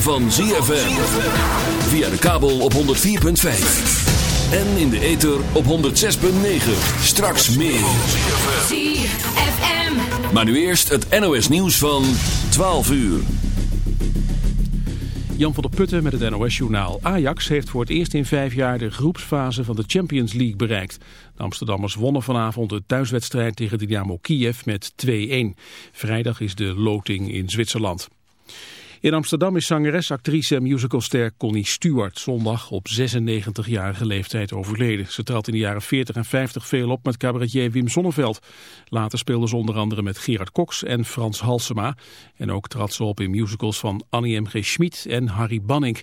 van ZFM. Via de kabel op 104.5. En in de ether op 106.9. Straks meer. ZFM. Maar nu eerst het NOS nieuws van 12 uur. Jan van der Putten met het NOS-journaal. Ajax heeft voor het eerst in vijf jaar de groepsfase van de Champions League bereikt. De Amsterdammers wonnen vanavond de thuiswedstrijd tegen Dynamo Kiev met 2-1. Vrijdag is de loting in Zwitserland. In Amsterdam is zangeres, actrice en musicalster Connie Stewart zondag op 96-jarige leeftijd overleden. Ze trad in de jaren 40 en 50 veel op met cabaretier Wim Sonneveld. Later speelde ze onder andere met Gerard Cox en Frans Halsema. En ook trad ze op in musicals van Annie M. G. Schmid en Harry Banning.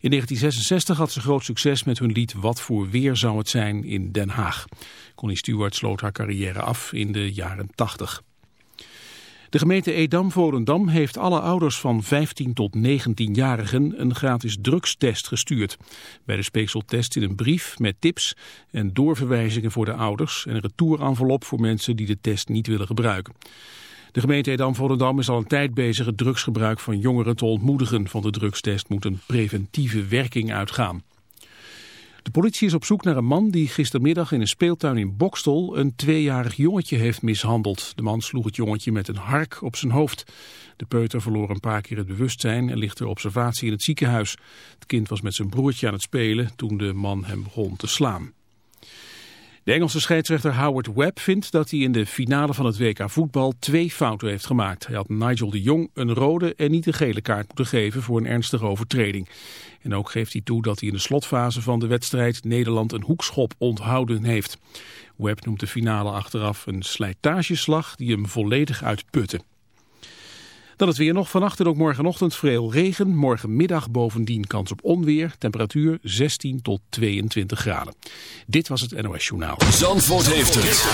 In 1966 had ze groot succes met hun lied Wat voor weer zou het zijn in Den Haag. Connie Stewart sloot haar carrière af in de jaren 80. De gemeente Edam-Volendam heeft alle ouders van 15 tot 19-jarigen een gratis drugstest gestuurd. Bij de speekseltest in een brief met tips en doorverwijzingen voor de ouders en een retourenvelop voor mensen die de test niet willen gebruiken. De gemeente Edam-Volendam is al een tijd bezig het drugsgebruik van jongeren te ontmoedigen. Van de drugstest moet een preventieve werking uitgaan. De politie is op zoek naar een man die gistermiddag in een speeltuin in Bokstel een tweejarig jongetje heeft mishandeld. De man sloeg het jongetje met een hark op zijn hoofd. De peuter verloor een paar keer het bewustzijn en ligt ter observatie in het ziekenhuis. Het kind was met zijn broertje aan het spelen toen de man hem begon te slaan. De Engelse scheidsrechter Howard Webb vindt dat hij in de finale van het WK voetbal twee fouten heeft gemaakt. Hij had Nigel de Jong een rode en niet een gele kaart moeten geven voor een ernstige overtreding. En ook geeft hij toe dat hij in de slotfase van de wedstrijd Nederland een hoekschop onthouden heeft. Webb noemt de finale achteraf een slijtageslag die hem volledig uitputte. Dan het weer nog vannacht en ook morgenochtend veel regen. Morgenmiddag bovendien kans op onweer. Temperatuur 16 tot 22 graden. Dit was het NOS Journaal. Zandvoort heeft het.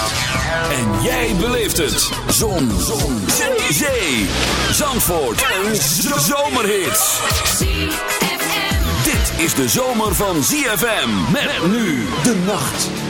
En jij beleeft het. Zon. Zon. Zee. Zee. Zandvoort. Een zomerhit. Dit is de zomer van ZFM. Met nu de nacht.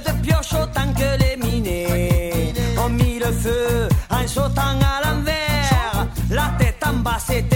de pioche autant que les minés. On mit le feu en sautant à l'envers, la tête en bas c'était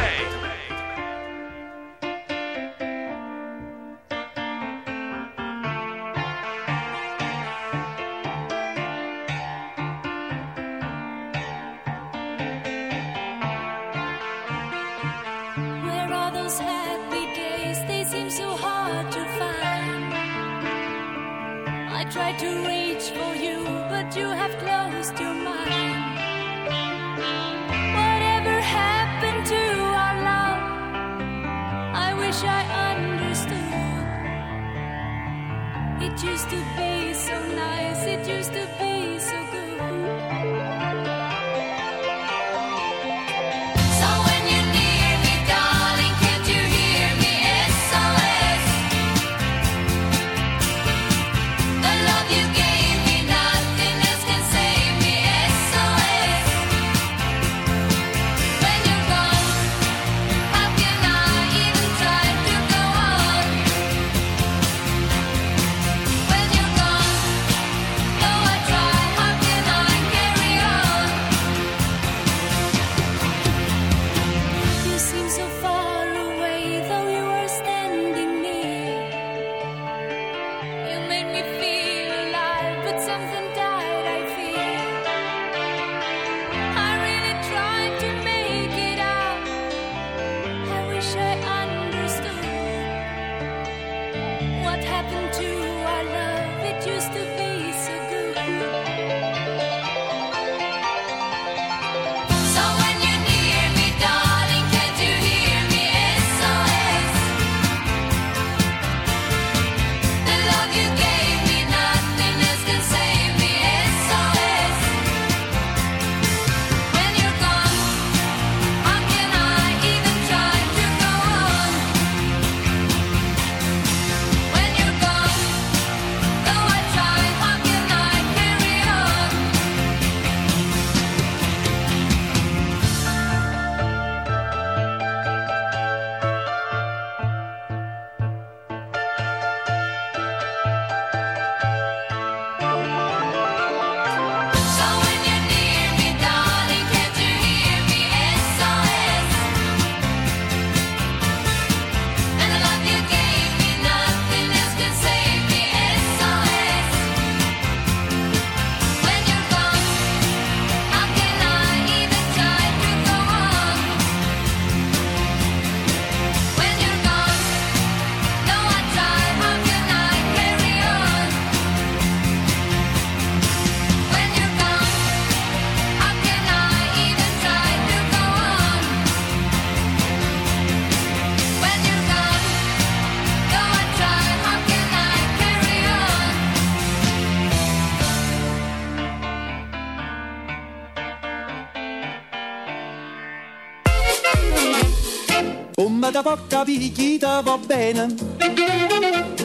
una picchita va bene.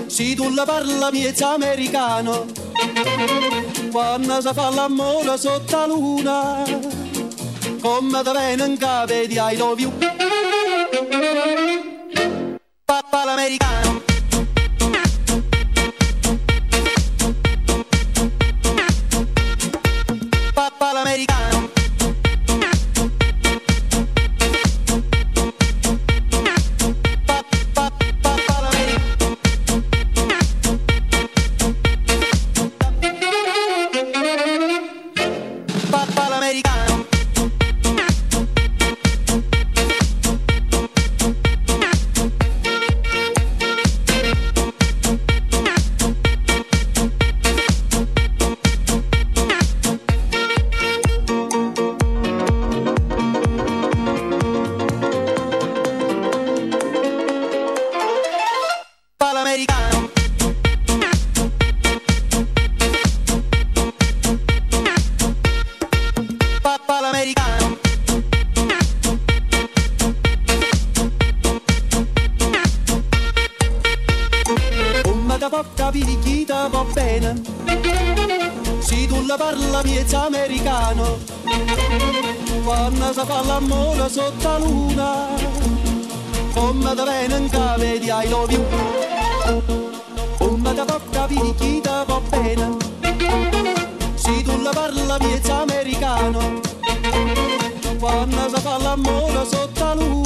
Se tu la parla miezza americano, quando si fa l'amore sotto la luna, come te viene in capo di I love you. parla miezza americano, quando si fa l'amore sotto la luna, come da venga vedi ai lovi, come da porta vini va bene, se tu la parla miezza americano, quando si fa l'amore sotto la luna.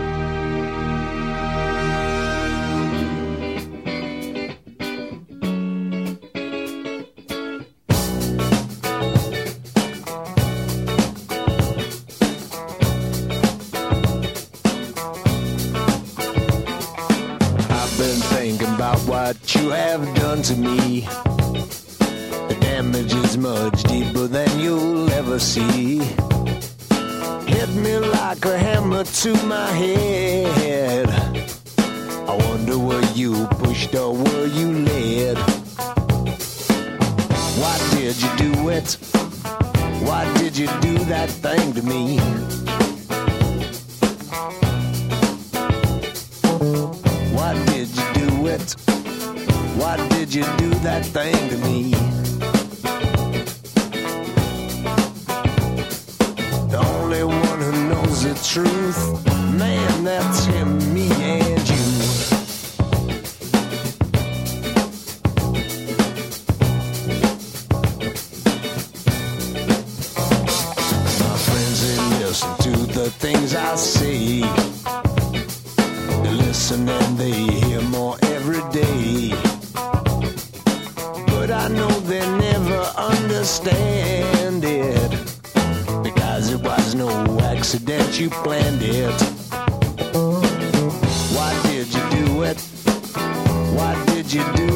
You do